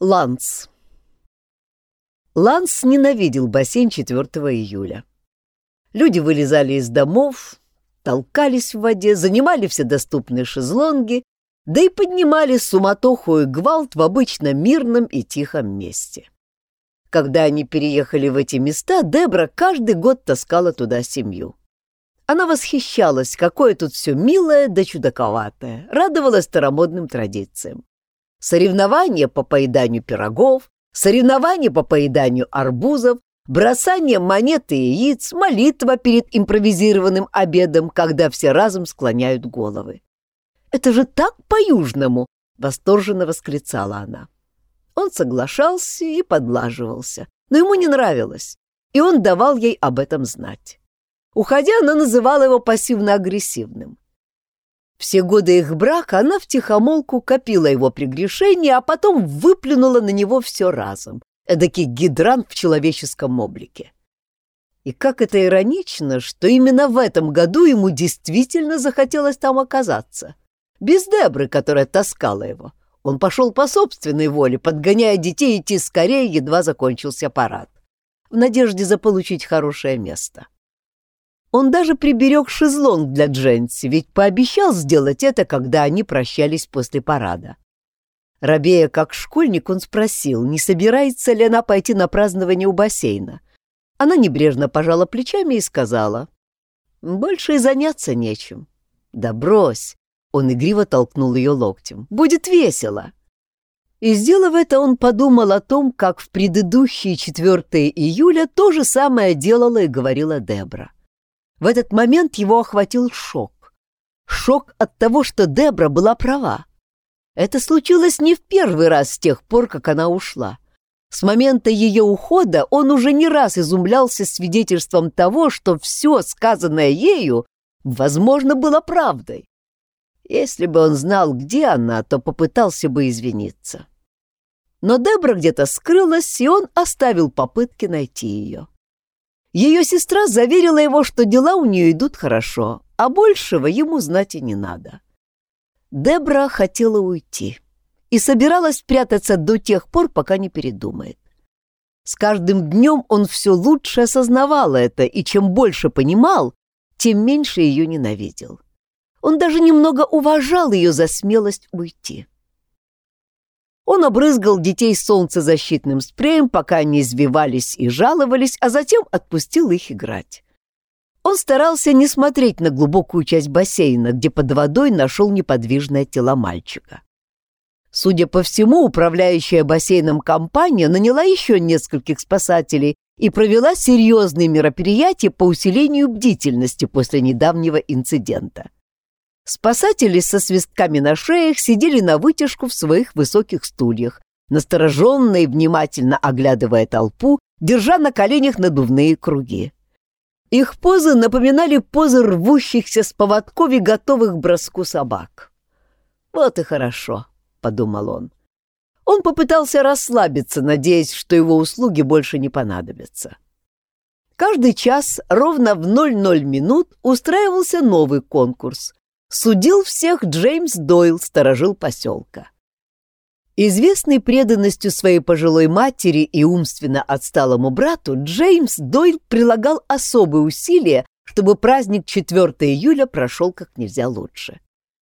Ланс. Ланс ненавидел бассейн 4 июля. Люди вылезали из домов, толкались в воде, занимали все доступные шезлонги, да и поднимали суматоху и гвалт в обычно мирном и тихом месте. Когда они переехали в эти места, Дебра каждый год таскала туда семью. Она восхищалась, какое тут все милое да чудаковатое, радовалась старомодным традициям. Соревнования по поеданию пирогов, соревнования по поеданию арбузов, бросание монет и яиц, молитва перед импровизированным обедом, когда все разом склоняют головы. «Это же так по-южному!» — восторженно восклицала она. Он соглашался и подлаживался, но ему не нравилось, и он давал ей об этом знать. Уходя, она называла его пассивно-агрессивным. Все годы их брака она втихомолку копила его прегрешения, а потом выплюнула на него все разом. Эдакий гидрант в человеческом облике. И как это иронично, что именно в этом году ему действительно захотелось там оказаться. Без Дебры, которая таскала его. Он пошел по собственной воле, подгоняя детей идти скорее, едва закончился парад. В надежде заполучить хорошее место. Он даже приберег шезлонг для Дженси, ведь пообещал сделать это, когда они прощались после парада. Рабея как школьник, он спросил, не собирается ли она пойти на празднование у бассейна. Она небрежно пожала плечами и сказала, «Больше и заняться нечем». «Да брось!» — он игриво толкнул ее локтем. «Будет весело!» И, сделав это, он подумал о том, как в предыдущие 4 июля то же самое делала и говорила Дебра. В этот момент его охватил шок. Шок от того, что Дебра была права. Это случилось не в первый раз с тех пор, как она ушла. С момента ее ухода он уже не раз изумлялся свидетельством того, что все сказанное ею, возможно, было правдой. Если бы он знал, где она, то попытался бы извиниться. Но Дебра где-то скрылась, и он оставил попытки найти ее. Ее сестра заверила его, что дела у нее идут хорошо, а большего ему знать и не надо. Дебра хотела уйти и собиралась прятаться до тех пор, пока не передумает. С каждым днем он все лучше осознавал это, и чем больше понимал, тем меньше ее ненавидел. Он даже немного уважал ее за смелость уйти. Он обрызгал детей солнцезащитным спреем, пока они извивались и жаловались, а затем отпустил их играть. Он старался не смотреть на глубокую часть бассейна, где под водой нашел неподвижное тело мальчика. Судя по всему, управляющая бассейном компания наняла еще нескольких спасателей и провела серьезные мероприятия по усилению бдительности после недавнего инцидента. Спасатели со свистками на шеях сидели на вытяжку в своих высоких стульях, настороженно и внимательно оглядывая толпу, держа на коленях надувные круги. Их позы напоминали позы рвущихся с поводков и готовых к броску собак. «Вот и хорошо», — подумал он. Он попытался расслабиться, надеясь, что его услуги больше не понадобятся. Каждый час ровно в 00 минут устраивался новый конкурс, Судил всех Джеймс Дойл, сторожил поселка. Известный преданностью своей пожилой матери и умственно отсталому брату, Джеймс Дойл прилагал особые усилия, чтобы праздник 4 июля прошел как нельзя лучше.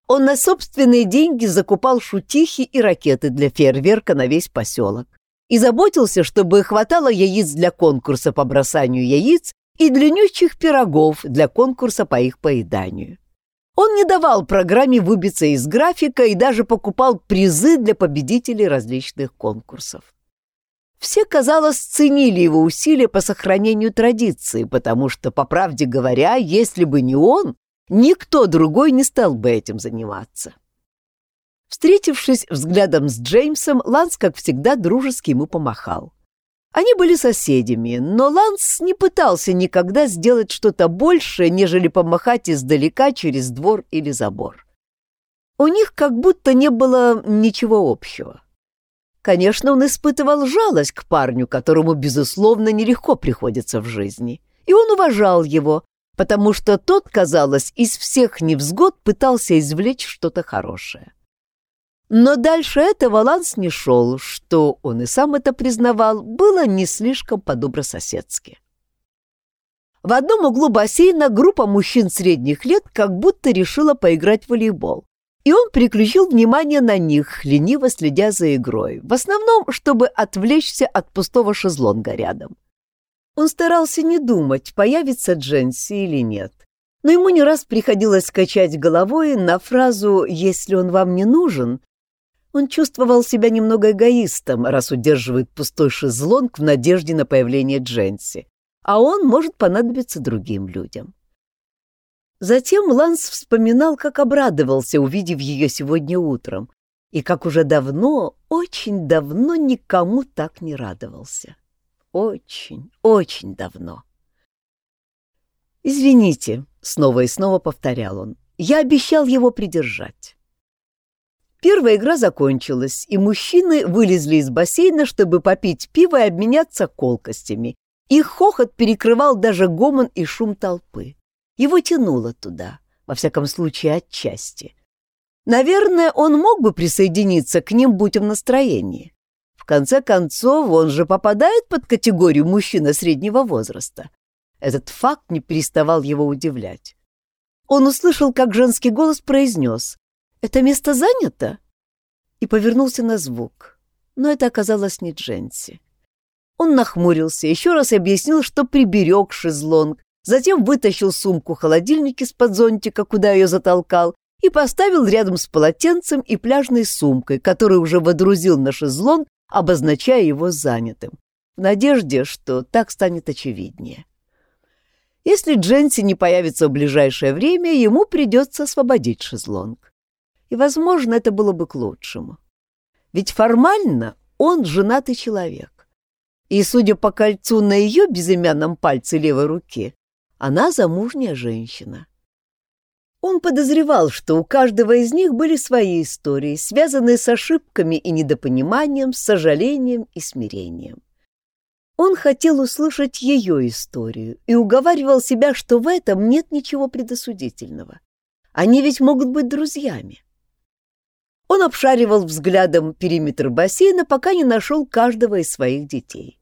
Он на собственные деньги закупал шутихи и ракеты для фейерверка на весь поселок и заботился, чтобы хватало яиц для конкурса по бросанию яиц и длиннющих пирогов для конкурса по их поеданию. Он не давал программе выбиться из графика и даже покупал призы для победителей различных конкурсов. Все, казалось, ценили его усилия по сохранению традиции, потому что, по правде говоря, если бы не он, никто другой не стал бы этим заниматься. Встретившись взглядом с Джеймсом, Ланс, как всегда, дружески ему помахал. Они были соседями, но Ланс не пытался никогда сделать что-то большее, нежели помахать издалека через двор или забор. У них как будто не было ничего общего. Конечно, он испытывал жалость к парню, которому, безусловно, нелегко приходится в жизни, и он уважал его, потому что тот, казалось, из всех невзгод пытался извлечь что-то хорошее. Но дальше этого Ланс не шел, что, он и сам это признавал, было не слишком по-добрососедски. В одном углу бассейна группа мужчин средних лет как будто решила поиграть в волейбол, и он переключил внимание на них, лениво следя за игрой, в основном, чтобы отвлечься от пустого шезлонга рядом. Он старался не думать, появится Дженси или нет, но ему не раз приходилось качать головой на фразу «если он вам не нужен», он чувствовал себя немного эгоистом, раз удерживает пустой шезлонг в надежде на появление Дженси а он может понадобиться другим людям. Затем Ланс вспоминал, как обрадовался, увидев ее сегодня утром, и как уже давно, очень давно никому так не радовался. Очень, очень давно. «Извините», — снова и снова повторял он, — «я обещал его придержать». Первая игра закончилась, и мужчины вылезли из бассейна, чтобы попить пиво и обменяться колкостями, их хохот перекрывал даже гомон и шум толпы. Его тянуло туда, во всяком случае, отчасти. Наверное, он мог бы присоединиться к ним, будь в настроении. В конце концов, он же попадает под категорию мужчина среднего возраста. Этот факт не переставал его удивлять. Он услышал, как женский голос произнес «Это место занято?» и повернулся на звук. Но это оказалось не Дженси. Он нахмурился, еще раз объяснил, что приберег шезлонг, затем вытащил сумку-холодильник из-под зонтика, куда ее затолкал, и поставил рядом с полотенцем и пляжной сумкой, которую уже водрузил на шезлонг, обозначая его занятым, в надежде, что так станет очевиднее. Если Дженси не появится в ближайшее время, ему придется освободить шезлонг. И, возможно, это было бы к лучшему. Ведь формально он женатый человек и, судя по кольцу на ее безымянном пальце левой руки, она замужняя женщина. Он подозревал, что у каждого из них были свои истории, связанные с ошибками и недопониманием, с сожалением и смирением. Он хотел услышать ее историю и уговаривал себя, что в этом нет ничего предосудительного. Они ведь могут быть друзьями. Он обшаривал взглядом периметр бассейна, пока не нашел каждого из своих детей.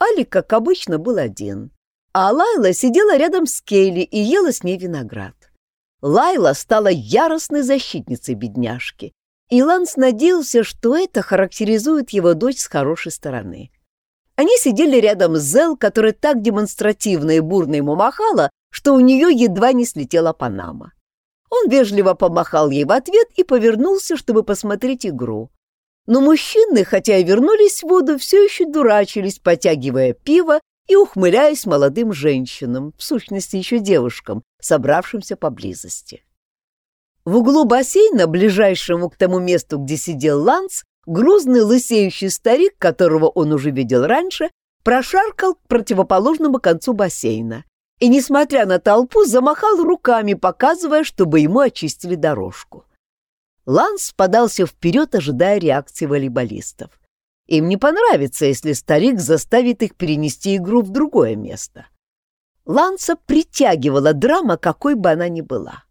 Алик, как обычно, был один, а Лайла сидела рядом с Кейли и ела с ней виноград. Лайла стала яростной защитницей бедняжки, и Ланс надеялся, что это характеризует его дочь с хорошей стороны. Они сидели рядом с Зел, которая так демонстративно и бурно ему махала, что у нее едва не слетела панама. Вежливо помахал ей в ответ и повернулся, чтобы посмотреть игру. Но мужчины, хотя и вернулись в воду, все еще дурачились, потягивая пиво и ухмыляясь молодым женщинам, в сущности еще девушкам, собравшимся поблизости. В углу бассейна, ближайшему к тому месту, где сидел Ланс, грузный лысеющий старик, которого он уже видел раньше, прошаркал к противоположному концу бассейна и, несмотря на толпу, замахал руками, показывая, чтобы ему очистили дорожку. Ланс подался вперед, ожидая реакции волейболистов. Им не понравится, если старик заставит их перенести игру в другое место. Ланса притягивала драма, какой бы она ни была.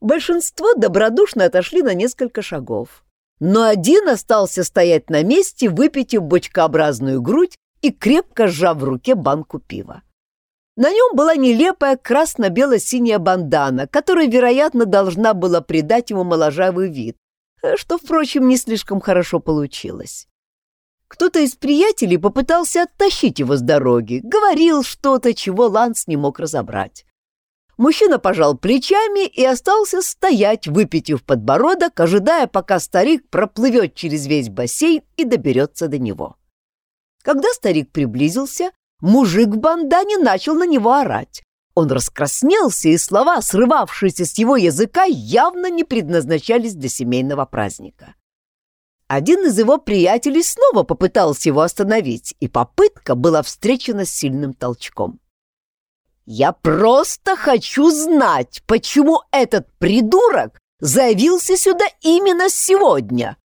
Большинство добродушно отошли на несколько шагов, но один остался стоять на месте, выпитив бочкообразную грудь и крепко сжав в руке банку пива. На нем была нелепая красно-бело-синяя бандана, которая, вероятно, должна была придать ему моложавый вид, что, впрочем, не слишком хорошо получилось. Кто-то из приятелей попытался оттащить его с дороги, говорил что-то, чего Ланс не мог разобрать. Мужчина пожал плечами и остался стоять, выпитив подбородок, ожидая, пока старик проплывет через весь бассейн и доберется до него. Когда старик приблизился, Мужик в бандане начал на него орать. Он раскраснелся, и слова, срывавшиеся с его языка, явно не предназначались для семейного праздника. Один из его приятелей снова попытался его остановить, и попытка была встречена сильным толчком. «Я просто хочу знать, почему этот придурок заявился сюда именно сегодня!»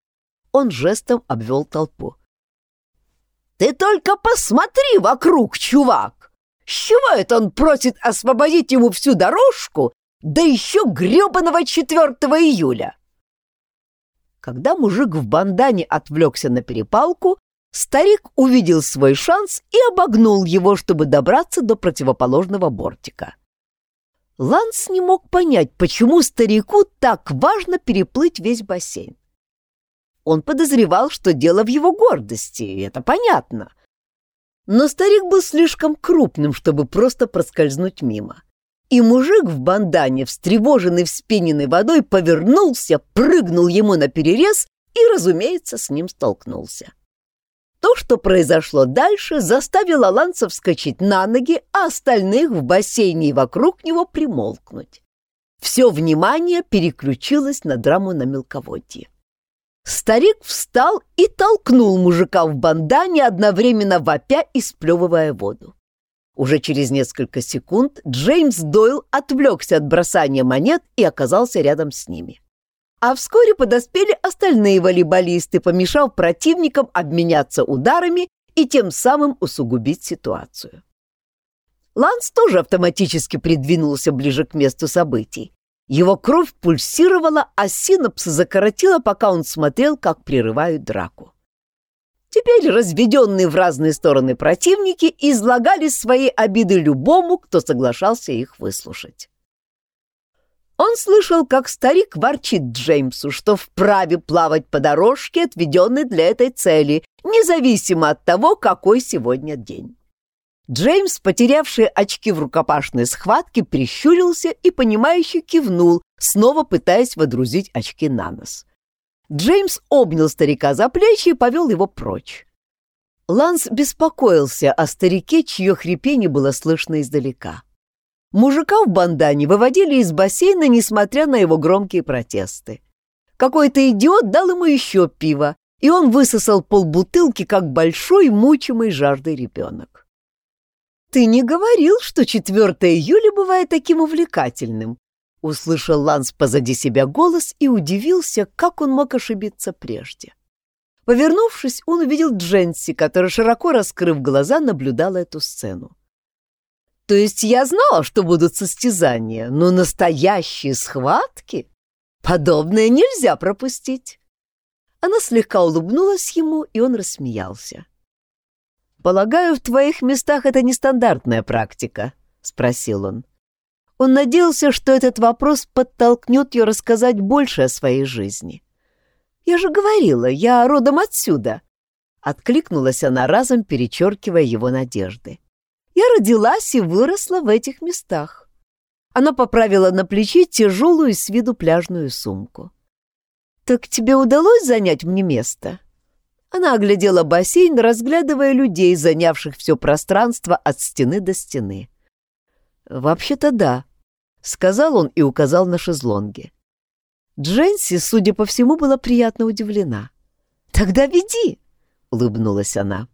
Он жестом обвел толпу. Ты только посмотри вокруг, чувак! С чего это он просит освободить ему всю дорожку, да еще гребаного 4 июля? Когда мужик в бандане отвлекся на перепалку, старик увидел свой шанс и обогнул его, чтобы добраться до противоположного бортика. Ланс не мог понять, почему старику так важно переплыть весь бассейн. Он подозревал, что дело в его гордости, и это понятно. Но старик был слишком крупным, чтобы просто проскользнуть мимо и мужик в бандане, встревоженный вспененной водой, повернулся, прыгнул ему на перерез и, разумеется, с ним столкнулся. То, что произошло дальше, заставило Ланца вскочить на ноги, а остальных в бассейне и вокруг него примолкнуть. Все внимание переключилось на драму на мелководье. Старик встал и толкнул мужика в бандане, одновременно вопя и сплевывая воду. Уже через несколько секунд Джеймс Дойл отвлекся от бросания монет и оказался рядом с ними. А вскоре подоспели остальные волейболисты, помешав противникам обменяться ударами и тем самым усугубить ситуацию. Ланс тоже автоматически придвинулся ближе к месту событий. Его кровь пульсировала, а синапсы закоротила, пока он смотрел, как прерывают драку. Теперь разведенные в разные стороны противники излагали свои обиды любому, кто соглашался их выслушать. Он слышал, как старик ворчит Джеймсу, что вправе плавать по дорожке, отведенной для этой цели, независимо от того, какой сегодня день. Джеймс, потерявший очки в рукопашной схватке, прищурился и, понимающе кивнул, снова пытаясь водрузить очки на нос. Джеймс обнял старика за плечи и повел его прочь. Ланс беспокоился о старике, чье хрипение было слышно издалека. Мужика в бандане выводили из бассейна, несмотря на его громкие протесты. Какой-то идиот дал ему еще пиво, и он высосал полбутылки, как большой, мучимый жаждой ребенок. «Ты не говорил, что 4 июля бывает таким увлекательным?» Услышал Ланс позади себя голос и удивился, как он мог ошибиться прежде. Повернувшись, он увидел Дженси, которая, широко раскрыв глаза, наблюдала эту сцену. «То есть я знала, что будут состязания, но настоящие схватки? Подобное нельзя пропустить!» Она слегка улыбнулась ему, и он рассмеялся. «Полагаю, в твоих местах это нестандартная практика?» — спросил он. Он надеялся, что этот вопрос подтолкнет ее рассказать больше о своей жизни. «Я же говорила, я родом отсюда!» Откликнулась она разом, перечеркивая его надежды. «Я родилась и выросла в этих местах». Она поправила на плече тяжелую с виду пляжную сумку. «Так тебе удалось занять мне место?» Она оглядела бассейн, разглядывая людей, занявших все пространство от стены до стены. «Вообще-то да», — сказал он и указал на шезлонги. Дженси, судя по всему, была приятно удивлена. «Тогда веди!» — улыбнулась она.